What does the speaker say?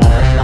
God.